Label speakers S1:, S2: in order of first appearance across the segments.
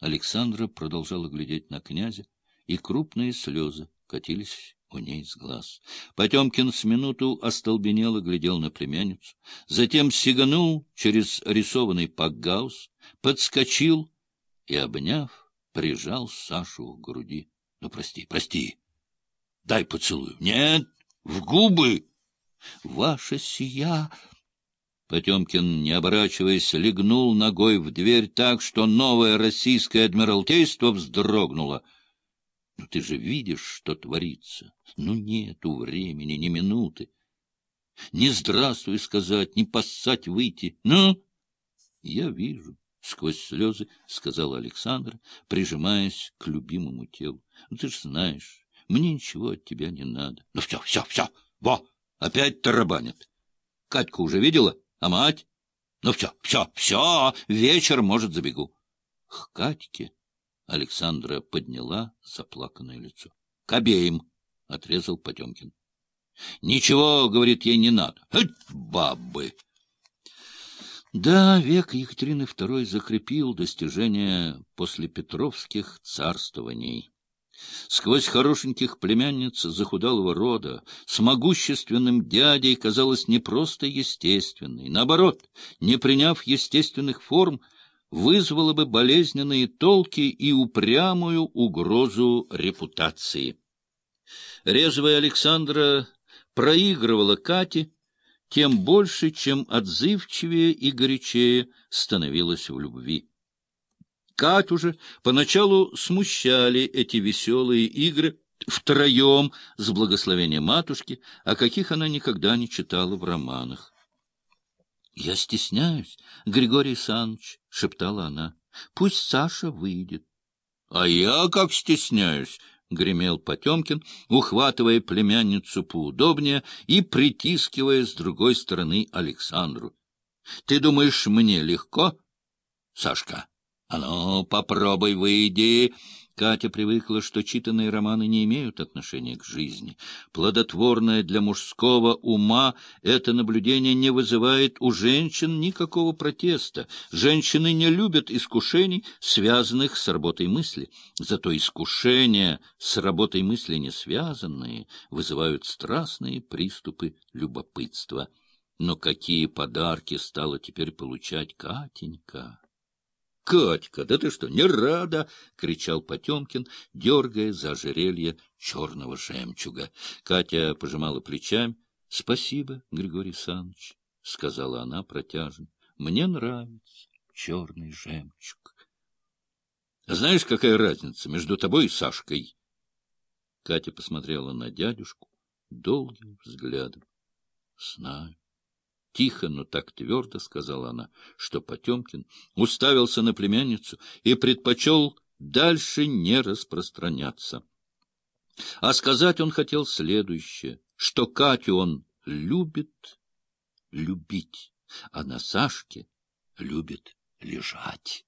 S1: Александра продолжала глядеть на князя, и крупные слезы катились у ней с глаз. Потемкин с минуту остолбенело глядел на племянницу, затем сиганул через рисованный пакгаус, подскочил и, обняв, прижал Сашу к груди. — Ну, прости, прости. Дай поцелую. — Нет, в губы. — Ваша сия... Потемкин, не оборачиваясь, легнул ногой в дверь так, что новое российское адмиралтейство вздрогнуло. — Ну ты же видишь, что творится. Ну нету времени, ни минуты. Не здравствуй сказать, не поссать выйти. Ну? — Я вижу, — сквозь слезы сказала Александра, прижимаясь к любимому телу. — Ну ты же знаешь, мне ничего от тебя не надо. — Ну все, все, все, во, опять тарабанит. Катьку уже видела? — а мать? Ну все, все, все, вечер, может, забегу. К Катьке Александра подняла заплаканное лицо. — К обеим, — отрезал Потемкин. — Ничего, — говорит, — ей не надо. Бабы! Да, век Екатерины II закрепил достижения после Петровских царствований. Сквозь хорошеньких племянниц захудалого рода с могущественным дядей казалось не просто естественной. Наоборот, не приняв естественных форм, вызвало бы болезненные толки и упрямую угрозу репутации. Резвая Александра проигрывала Кате, тем больше, чем отзывчивее и горячее становилась в любви. Катю же поначалу смущали эти веселые игры втроем с благословением матушки, о каких она никогда не читала в романах. — Я стесняюсь, Григорий Саныч, — шептала она. — Пусть Саша выйдет. — А я как стесняюсь, — гремел Потемкин, ухватывая племянницу поудобнее и притискивая с другой стороны Александру. — Ты думаешь, мне легко? — Сашка, — А ну, попробуй, выйди. Катя привыкла, что читанные романы не имеют отношения к жизни. Плодотворное для мужского ума это наблюдение не вызывает у женщин никакого протеста. Женщины не любят искушений, связанных с работой мысли. Зато искушения, с работой мысли не связанные, вызывают страстные приступы любопытства. Но какие подарки стала теперь получать Катенька! Катька, да ты что, не рада? — кричал Потемкин, дергая за ожерелье черного жемчуга. Катя пожимала плечами. — Спасибо, Григорий Саныч, — сказала она протяжно. — Мне нравится черный жемчуг. — Знаешь, какая разница между тобой и Сашкой? Катя посмотрела на дядюшку долгим взглядом. — Знаю. Тихо, но так твердо сказала она, что Потемкин уставился на племянницу и предпочел дальше не распространяться. А сказать он хотел следующее, что Катю он любит любить, а на Сашке любит лежать.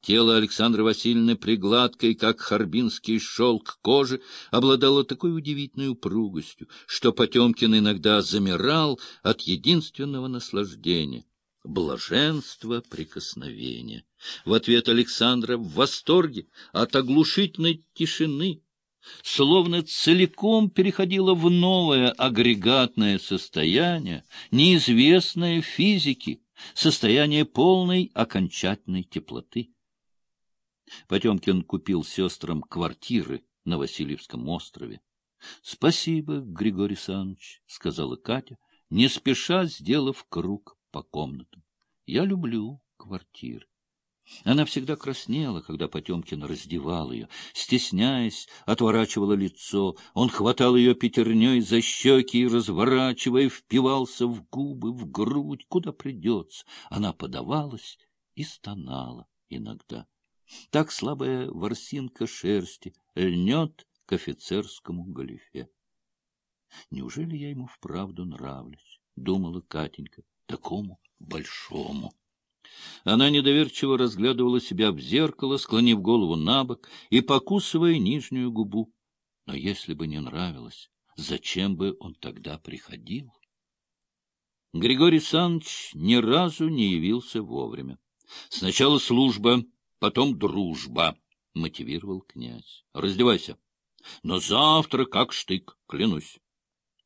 S1: Тело Александры Васильевны при гладкой, как харбинский шелк кожи, обладало такой удивительной упругостью, что Потемкин иногда замирал от единственного наслаждения — блаженства прикосновения. В ответ Александра в восторге от оглушительной тишины, словно целиком переходила в новое агрегатное состояние, неизвестное физике, состояние полной окончательной теплоты. Потемкин купил сестрам квартиры на Васильевском острове. — Спасибо, Григорий Саныч, — сказала Катя, не спеша сделав круг по комнатам. — Я люблю квартиры. Она всегда краснела, когда Потемкин раздевал ее. Стесняясь, отворачивала лицо. Он хватал ее пятерней за щеки и, разворачивая, впивался в губы, в грудь, куда придется. Она подавалась и стонала иногда. Так слабая ворсинка шерсти льнет к офицерскому галифе. Неужели я ему вправду нравлюсь? — думала Катенька, — такому большому. Она недоверчиво разглядывала себя в зеркало, склонив голову на бок и покусывая нижнюю губу. Но если бы не нравилось, зачем бы он тогда приходил? Григорий Саныч ни разу не явился вовремя. Сначала служба, потом дружба, — мотивировал князь. — Раздевайся. Но завтра как штык, клянусь.